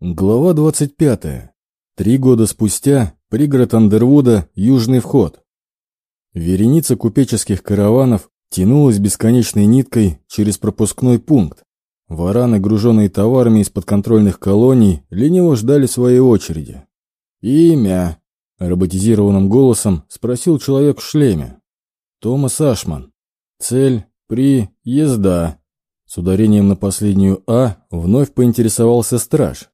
Глава 25. Три года спустя. Пригород Андервуда. Южный вход. Вереница купеческих караванов тянулась бесконечной ниткой через пропускной пункт. Вараны, груженные товарами из подконтрольных колоний, лениво ждали своей очереди. «Имя?» – роботизированным голосом спросил человек в шлеме. «Томас Ашман. Цель – приезда». С ударением на последнюю «а» вновь поинтересовался страж.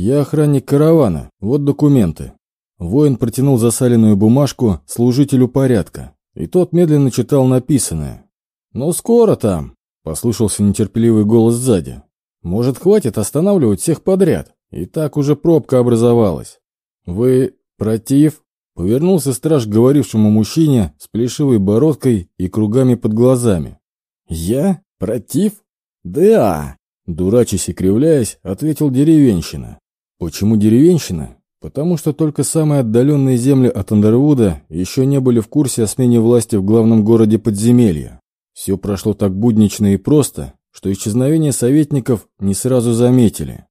«Я охранник каравана, вот документы». Воин протянул засаленную бумажку служителю порядка, и тот медленно читал написанное. «Ну скоро там», — послушался нетерпеливый голос сзади. «Может, хватит останавливать всех подряд? И так уже пробка образовалась». «Вы против?» — повернулся страж к говорившему мужчине с плешивой бородкой и кругами под глазами. «Я? Против? Да!» Дурачись и кривляясь, ответил деревенщина. Почему деревенщина? Потому что только самые отдаленные земли от Андервуда еще не были в курсе о смене власти в главном городе подземелья. Все прошло так буднично и просто, что исчезновение советников не сразу заметили.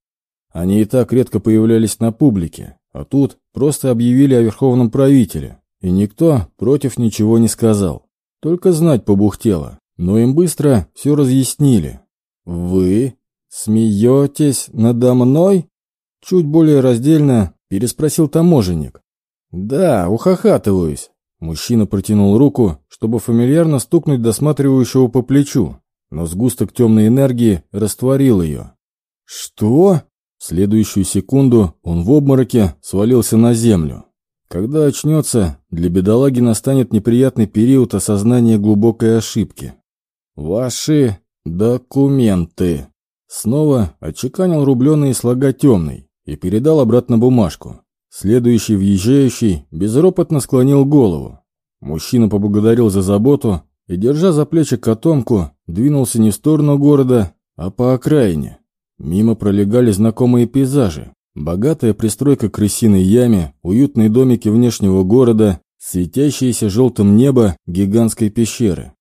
Они и так редко появлялись на публике, а тут просто объявили о верховном правителе, и никто против ничего не сказал. Только знать побухтело, но им быстро все разъяснили. «Вы смеетесь надо мной?» Чуть более раздельно переспросил таможенник. «Да, ухахатываюсь». Мужчина протянул руку, чтобы фамильярно стукнуть досматривающего по плечу, но сгусток темной энергии растворил ее. «Что?» В следующую секунду он в обмороке свалился на землю. Когда очнется, для бедолаги настанет неприятный период осознания глубокой ошибки. «Ваши документы!» Снова отчеканил рубленые слога темный и передал обратно бумажку. Следующий въезжающий безропотно склонил голову. Мужчина поблагодарил за заботу и, держа за плечи котомку, двинулся не в сторону города, а по окраине. Мимо пролегали знакомые пейзажи. Богатая пристройка к крысиной яме, уютные домики внешнего города, светящееся желтым небо гигантской пещеры.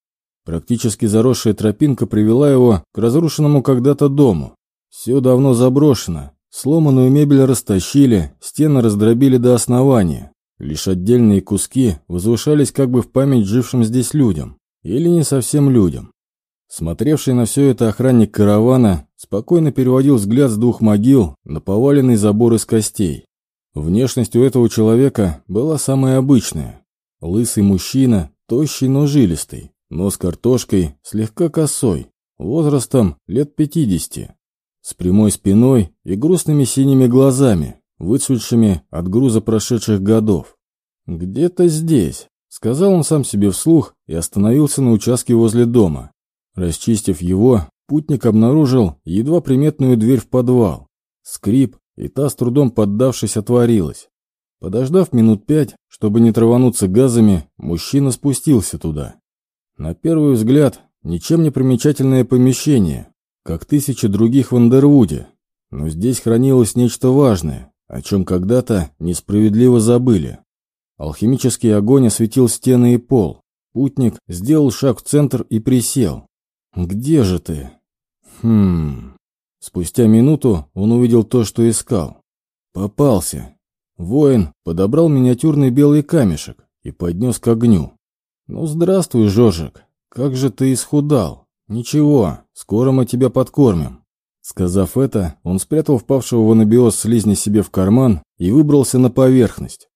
Практически заросшая тропинка привела его к разрушенному когда-то дому. Все давно заброшено, Сломанную мебель растащили, стены раздробили до основания. Лишь отдельные куски возвышались как бы в память жившим здесь людям. Или не совсем людям. Смотревший на все это охранник каравана спокойно переводил взгляд с двух могил на поваленный забор из костей. Внешность у этого человека была самая обычная. Лысый мужчина, тощий, но жилистый, нос картошкой, слегка косой, возрастом лет пятидесяти с прямой спиной и грустными синими глазами, выцветшими от груза прошедших годов. «Где-то здесь», — сказал он сам себе вслух и остановился на участке возле дома. Расчистив его, путник обнаружил едва приметную дверь в подвал. Скрип, и та, с трудом поддавшись, отворилась. Подождав минут пять, чтобы не травануться газами, мужчина спустился туда. На первый взгляд, ничем не примечательное помещение, как тысячи других в Андервуде. Но здесь хранилось нечто важное, о чем когда-то несправедливо забыли. Алхимический огонь осветил стены и пол. Путник сделал шаг в центр и присел. «Где же ты?» «Хм...» Спустя минуту он увидел то, что искал. Попался. Воин подобрал миниатюрный белый камешек и поднес к огню. «Ну, здравствуй, Жоржик, как же ты исхудал!» «Ничего, скоро мы тебя подкормим». Сказав это, он спрятал впавшего в анабиоз слизни себе в карман и выбрался на поверхность.